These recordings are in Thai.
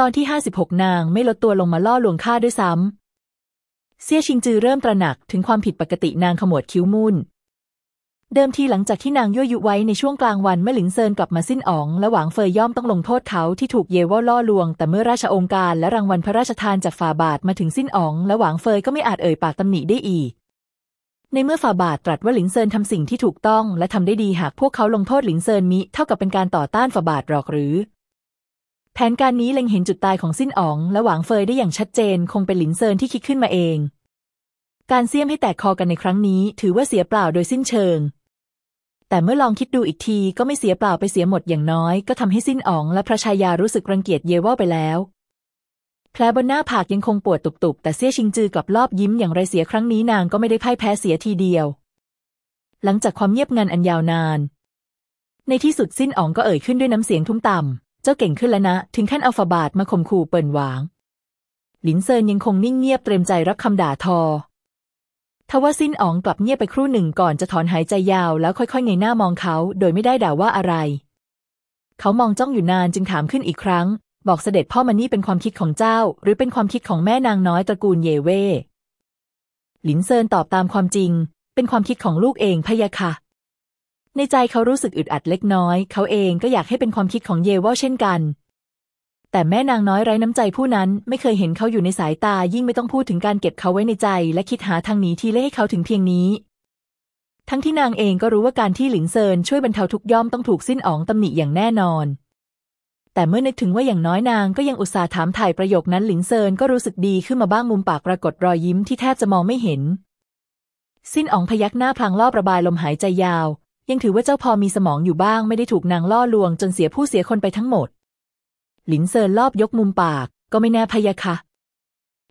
ตอนที่ห้าสิบหกนางไม่ลดตัวลงมาล่อลวงข้าด้วยซ้ำ เซี่ยชิงจือเริ่มตระหนักถึงความผิดปกตินางขมวดคิ้วมุ่น เดิมทีหลังจากที่นางยั่วยุไว้ในช่วงกลางวันเมื่อหลิงเซินกลับมาสิ้นอ๋อง และหวางเฟยย่อมต้องลงโทษเขาที่ถูกเยว่าล่อลวง แต่เมื่อราชโองการและรางวัลพระราชทานจากฝ่าบาทมาถึงสิ้นอ๋อง และหวางเฟยก็ไม่อาจเอ่ยปากตำหนิได้อีก ในเมื่อฝ่าบาทตรัสว่าหลิงเซินทำสิ่งที่ถูกต้อง และทำได้ดีหากพวกเขาลงโทษหลิงเซินมิเท่ากับเป็นการต่อต้านฝ่าบาทหรอกหรือ แผนการนี้เล็งเห็นจุดตายของสิ้นอ๋อง และหวางเฟยได้อย่างชัดเจน คงเป็นหลินเซินที่คิดขึ้นมาเอง การเสี่ยมให้แตกคอกันในครั้งนี้ ถือว่าเสียเปล่าโดยสิ้นเชิง แต่เมื่อลองคิดดูอีกทีก็ไม่เสียเปล่าไปเสียหมดอย่างน้อย ก็ทำให้สิ้นอ๋องและพระชายารู้สึกรังเกียจเยว่าไปแล้วแผลบนหน้าผากยังคงปวดตุบๆแต่เสี่ยชิงจือกลับรอบยิ้มอย่างไรเสียครั้งนี้นางก็ไม่ได้พ่ายแพ้เสียทีเดียว หลังจากความเงียบงันอันยาวนาน ในที่สุดสิ้นอ๋องก็เอ่ยขึ้นด้วยน้ำเสียงทุ้มต่ำ จ้าเก่งขึ้นแล้วนะ ถึงขั้นเอาฝาบาทมาข่มขู่เปิ่นหวาง หลินเซินยังคงนิ่งเงียบเตรียมใจรับคำด่าทอทว่าสิ้นอ๋องกลับเงียบไปครู่หนึ่งก่อนจะถอนหายใจยาวแล้วค่อยๆเงยหน้ามองเขา โดยไม่ได้ด่าว่าอะไร เขามองจ้องอยู่นานจึงถามขึ้นอีกครั้ง บอกเสด็จพ่อมานี่เป็นความคิดของเจ้า หรือเป็นความคิดของแม่นางน้อยตระกูลเยเว่หลินเซินตอบตามความจริง เป็นความคิดของลูกเองพะยะค่ะ ในใจเขารู้สึกอึดอัดเล็กน้อย เขาเองก็อยากให้เป็นความคิดของเยว่าเช่นกัน แต่แม่นางน้อยไร้น้ำใจผู้นั้นไม่เคยเห็นเขาอยู่ในสายตายิ่งไม่ต้องพูดถึงการเก็บเขาไว้ในใจ และคิดหาทางหนีทีเล่ให้เขาถึงเพียงนี้ ทั้งที่นางเองก็รู้ว่าการที่หลินเซินช่วยบรรเทาทุกย่อมต้องถูกสิ้นอ๋องตำหนิอย่างแน่นอน แต่เมื่อนึกถึงว่าอย่างน้อยนางก็ยังอุตส่าห์ถามถ่ายประโยคนั้นหลินเซินก็รู้สึกดีขึ้นมาบ้างมุมปากปรากฏรอยยิ้มที่แทบจะมองไม่เห็นสิ้นอ๋องพยักหน้าพลางล่อระบายลมหายใจยาว ยังถือว่าเจ้าพอมีสมองอยู่บ้างไม่ได้ถูกนางล่อลวงจนเสียผู้เสียคนไปทั้งหมด หลินเซินลอบยกมุมปาก ก็ไม่แน่พ่ะย่ะค่ะ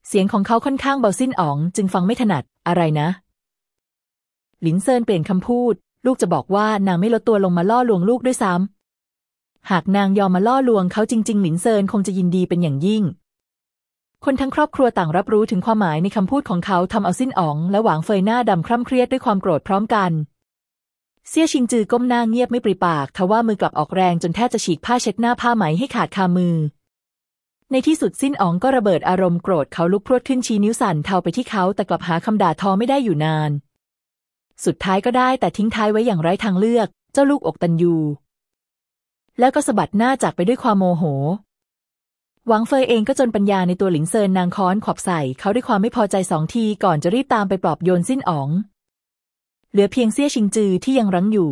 เสียงของเขาค่อนข้างเบาสิ้นอ๋อง จึงฟังไม่ถนัดอะไรนะ หลินเซินเปลี่ยนคำพูด ลูกจะบอกว่านางไม่ลดตัวลงมาล่อลวงลูกด้วยซ้ำหากนางยอมมาล่อลวงเขาจริง ๆ หลินเซินคงจะยินดีเป็นอย่างยิ่ง คนทั้งครอบครัวต่างรับรู้ถึงความหมายในคำพูดของเขาทำเอาสิ้นอ๋อง และหวางเฟยหน้าดำคร่ำเครียดด้วยความโกรธพร้อมกัน เซี่ยชิงจือก้มหน้าเงียบไม่ปริปาก ทว่ามือกลับออกแรงจนแทบจะฉีกผ้าเช็ดหน้าผ้าไหมให้ขาดคามือ ในที่สุดสิ้นอ๋องก็ระเบิดอารมณ์โกรธเขาลุกพรวดขึ้นชี้นิ้วสั่นเทาไปที่เขาแต่กลับหาคำด่าทอไม่ได้อยู่นาน สุดท้ายก็ได้แต่ทิ้งท้ายไว้อย่างไร้ทางเลือก เจ้าลูกอกตันยู แล้วก็สะบัดหน้าจากไปด้วยความโมโหหวังเฟยเองก็จนปัญญาในตัวหลิงเซินนางค้อนขอบใส่เขาด้วยความไม่พอใจสองทีก่อนจะรีบตามไปปลอบโยนสิ้นอ๋อง เหลือเพียงเซี่ยชิงจือที่ยังรั้งอยู่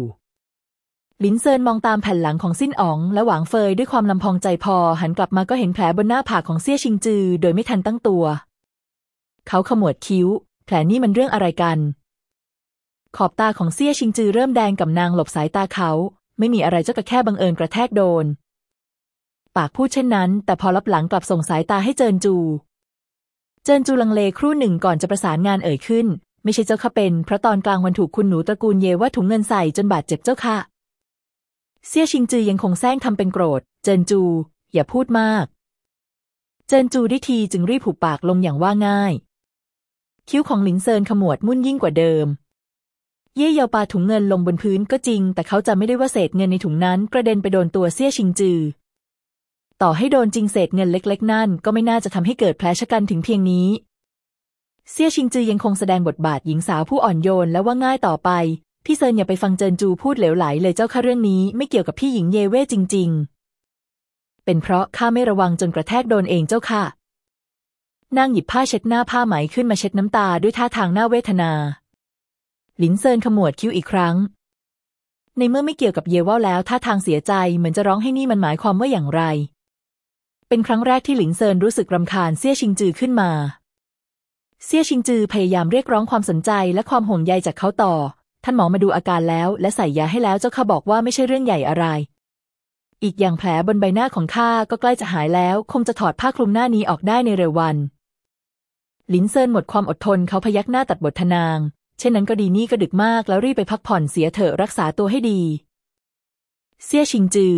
ลินเซินมองตามแผ่นหลังของสิ้นอ๋อง และหวังเฟยด้วยความลำพองใจพอหันกลับมาก็เห็นแผลบนหน้าผากของเซี่ยชิงจือ โดยไม่ทันตั้งตัว เขาขมวดคิ้ว แผลนี้มันเรื่องอะไรกัน ขอบตาของเซี่ยชิงจือเริ่มแดงกับนางหลบสายตาเขา ไม่มีอะไรเจ้าก็แค่บังเอิญกระแทกโดน ปากพูดเช่นนั้น แต่พอรับหลังกลับส่งสายตาให้เจินจู เจินจูลังเลครู่หนึ่งก่อนจะประสานงานเอ่ยขึ้น ไม่ใช่เจ้าค่ะเป็น เพราะตอนกลางวันถูกคุณหนูตระกูลเยว่าถุงเงินใส่จนบาดเจ็บเจ้าค่ะ เซี่ยชิงจือยังคงแซงทำเป็นโกรธ เจินจู อย่าพูดมาก เจินจูได้ทีจึงรีบผูกปากลงอย่างว่าง่าย คิ้วของหลินเซินขมวดมุ่นยิ่งกว่าเดิม เย่เยาปาถุงเงินลงบนพื้นก็จริง แต่เขาจะไม่ได้ว่าเศษเงินในถุงนั้น กระเด็นไปโดนตัวเซี่ยชิงจือ ต่อให้โดนจริงเศษเงินเล็ก ๆ นั่นก็ไม่น่าจะทำให้เกิดแผลชะกันถึงเพียงนี้ เซี่ยชิงจือยังคงแสดงบทบาทหญิงสาวผู้อ่อนโยนและว่าง่ายต่อไป พี่เซินอย่าไปฟังเจินจูพูดเหลวไหลเลยเจ้าค่ะเรื่องนี้ไม่เกี่ยวกับพี่หญิงเยเว่จริง ๆ เป็นเพราะข้าไม่ระวังจนกระแทกโดนเองเจ้าค่ะ นางหยิบผ้าเช็ดหน้าผ้าไหมขึ้นมาเช็ดน้ำตาด้วยท่าทางน่าเวทนา หลินเซินขมวดคิ้วอีกครั้ง ในเมื่อไม่เกี่ยวกับเยว่าแล้วท่าทางเสียใจเหมือนจะร้องให้นี่มันหมายความว่าอย่างไร เป็นครั้งแรกที่หลินเซินรู้สึกรำคาญเซี่ยชิงจือขึ้นมา เซี่ยชิงจือพยายามเรียกร้องความสนใจและความห่วงใยจากเขาต่อ ท่านหมอมาดูอาการแล้ว และใส่ยาให้แล้วเจ้าข้าบอกว่าไม่ใช่เรื่องใหญ่อะไร อีกอย่างแผลบนใบหน้าของข้าก็ใกล้จะหายแล้ว คงจะถอดผ้าคลุมหน้านี้ออกได้ในเร็ววัน หลินเซินหมดความอดทนเขาพยักหน้าตัดบทนาง เช่นนั้นก็ดีนี่ก็ดึกมากแล้วรีบไปพักผ่อนเสียเถอะรักษาตัวให้ดี เซี่ยชิงจือ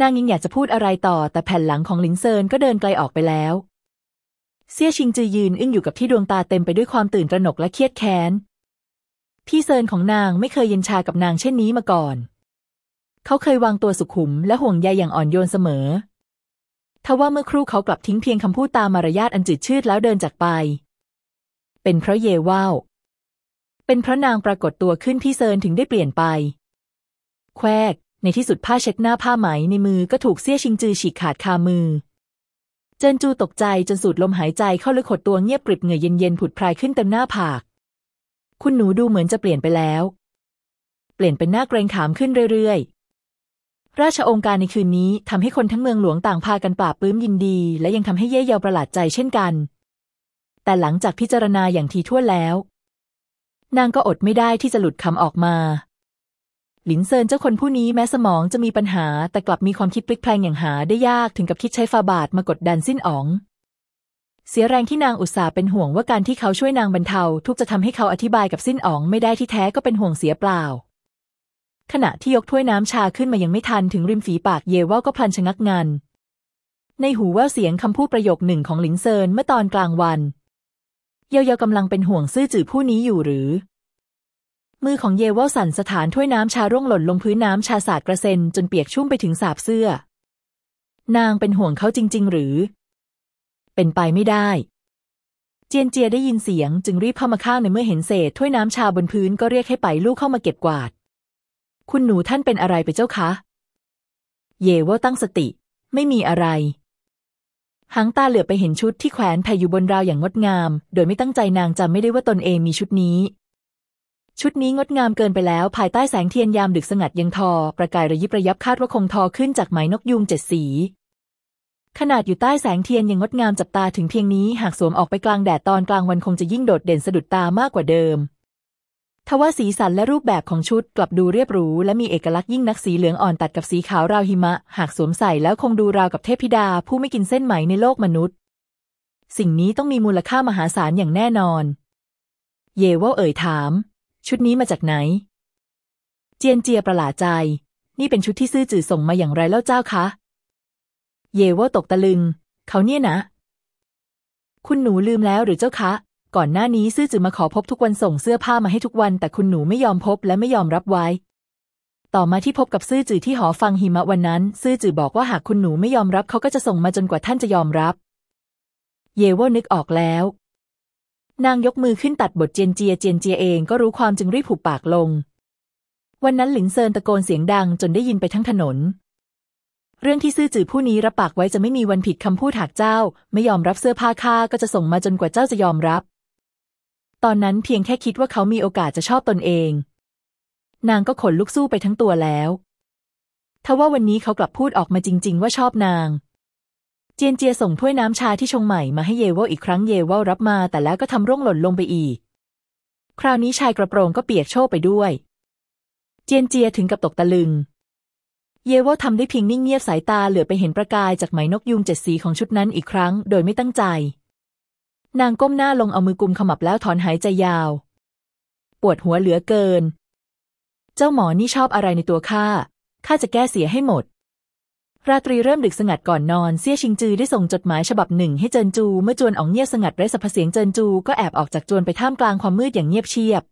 นางยังอยากจะพูดอะไรต่อ แต่แผ่นหลังของหลินเซินก็เดินไกลออกไปแล้ว เซี่ยชิงจือยืนอึ้งอยู่กับที่ดวงตาเต็มไปด้วยความตื่นตระหนกและเคียดแค้น พี่เซินของนางไม่เคยเย็นชากับนางเช่นนี้มาก่อน เขาเคยวางตัวสุขุมและห่วงใยอย่างอ่อนโยนเสมอ ทว่าเมื่อครู่เขากลับทิ้งเพียงคำพูดตามมารยาทอันจืดชืดแล้วเดินจากไป เป็นเพราะเยว่าวเป็นเพราะนางปรากฏตัวขึ้นที่เซินถึงได้เปลี่ยนไป แควก ในที่สุดผ้าเช็ดหน้าผ้าไหมในมือก็ถูกเสี้ยชิงจือฉีกขาดคามือ เจินจูตกใจจนสูดลมหายใจเข้าลึกหดตัวเงียบกริบเหงื่อเย็นๆผุดพรายขึ้นเต็มหน้าผาก คุณหนูดูเหมือนจะเปลี่ยนไปแล้ว เปลี่ยนเป็นหน้าเกรงขามขึ้นเรื่อยๆ ราชองค์การในคืนนี้ทำให้คนทั้งเมืองหลวงต่างพากันปราบปลื้มยินดี และยังทำให้เย่เยาประหลาดใจเช่นกัน แต่หลังจากพิจารณาอย่างทีท่วนแล้ว นางก็อดไม่ได้ที่จะหลุดคำออกมา หลินเซินเจ้าคนผู้นี้แม้สมองจะมีปัญหา แต่กลับมีความคิดพลิกแพลงอย่างหาได้ยากถึงกับคิดใช้ฟาบาทมากดดันสิ้นอ๋อง เสียแรงที่นางอุตส่าห์เป็นห่วงว่าการที่เขาช่วยนางบรรเทาทุกจะทำให้เขาอธิบายกับสิ้นอ๋องไม่ได้ที่แท้ก็เป็นห่วงเสียเปล่า ขณะที่ยกถ้วยน้ำชาขึ้นมายังไม่ทันถึงริมฝีปากเยว่าก็พลันชะงักงัน ในหูแว่วเสียงคำพูดประโยคหนึ่งของหลินเซินเมื่อตอนกลางวัน เยาเยากำลังเป็นห่วงซื่อจื่อผู้นี้อยู่หรือ มือของเยว่าสั่นสถานถ้วยน้ำชาร่วงหล่นลงพื้นน้ำชาสาดกระเซ็นจนเปียกชุ่มไปถึงสาบเสื้อ นางเป็นห่วงเขาจริง ๆ หรือ เป็นไปไม่ได้ เจียนเจียได้ยินเสียงจึงรีบเข้ามาข้างในเมื่อเห็นเศษถ้วยน้ำชาบนพื้นก็เรียกให้ไปลูกเข้ามาเก็บกวาด คุณหนูท่านเป็นอะไรไปเจ้าคะ เยว่าตั้งสติ ไม่มีอะไรหางตาเหลือบไปเห็นชุดที่แขวนแผ่อยู่บนราวอย่างงดงาม โดยไม่ตั้งใจนางจำไม่ได้ว่าตนเองมีชุดนี้ ชุดนี้งดงามเกินไปแล้ว ภายใต้แสงเทียนยามดึกสงัดยังทอ ประกายระยิบระยับคาดว่าคงทอขึ้นจากไหมนกยูงเจ็ดสีขนาดอยู่ใต้แสงเทียนยังงดงามจับตาถึงเพียงนี้หากสวมออกไปกลางแดดตอนกลางวันคงจะยิ่งโดดเด่นสะดุดตามากกว่าเดิม ทว่าสีสันและรูปแบบของชุดกลับดูเรียบหรูและมีเอกลักษณ์ยิ่งนักสีเหลืองอ่อนตัดกับสีขาวราวหิมะ หากสวมใส่แล้วคงดูราวกับเทพธิดา ผู้ไม่กินเส้นไหมในโลกมนุษย์ สิ่งนี้ต้องมีมูลค่ามหาศาลอย่างแน่นอน เยว่าเอ่ยถาม ชุดนี้มาจากไหน เจียนเจียประหลาดใจ นี่เป็นชุดที่ซื่อจื่อส่งมาอย่างไรแล้วเจ้าคะ เยว่าตกตะลึง เขาเนี่ยนะ คุณหนูลืมแล้วหรือเจ้าคะ ก่อนหน้านี้ซื่อจื่อมาขอพบทุกวันส่งเสื้อผ้ามาให้ทุกวัน แต่คุณหนูไม่ยอมพบและไม่ยอมรับไว้ ต่อมาที่พบกับซื่อจื่อที่หอฟังหิมะวันนั้น ซื่อจื่อบอกว่าหากคุณหนูไม่ยอมรับเขาก็จะส่งมาจนกว่าท่านจะยอมรับ เยว่านึกออกแล้ว นางยกมือขึ้นตัดบทเจียนเจียเจียนเจียเองก็รู้ความจึงรีบผูกปากลง วันนั้นหลินเซินตะโกนเสียงดังจนได้ยินไปทั้งถนน เรื่องที่ซื่อจื่อผู้นี้รับปากไว้จะไม่มีวันผิดคำพูดหากเจ้า ไม่ยอมรับเสื้อผ้าข้าก็จะส่งมาจนกว่าเจ้าจะยอมรับ ตอนนั้นเพียงแค่คิดว่าเขามีโอกาสจะชอบตนเอง นางก็ขนลุกสู้ไปทั้งตัวแล้วทว่าวันนี้เขากลับพูดออกมาจริง ๆ ว่าชอบนาง เจียนเจียส่งถ้วยน้ำชาที่ชงใหม่มาให้เยว่าอีกครั้งเยว่ารับมา แต่แล้วก็ทำร่วงหล่นลงไปอีก คราวนี้ชายกระโปรงก็เปียกโชกไปด้วย เจียนเจียถึงกับตกตะลึง เยว่าทำได้เพียงนิ่งเงียบสายตาเหลือไปเห็นประกายจากไหมนกยุงเจ็ดสีของชุดนั้นอีกครั้ง โดยไม่ตั้งใจ นางก้มหน้าลงเอามือกุมขมับแล้วถอนหายใจยาว ปวดหัวเหลือเกิน เจ้าหมอนี่ชอบอะไรในตัวข้าข้าจะแก้เสียให้หมด ราตรีเริ่มดึกสงัดก่อนนอนเซี่ยชิงจือได้ส่งจดหมายฉบับหนึ่งให้เจินจู เมื่อจวนอ๋องเงียบสงัดไร้สรรพเสียงเจินจูก็แอบออกจากจวนไปท่ามกลางความมืดอย่างเงียบเชียบ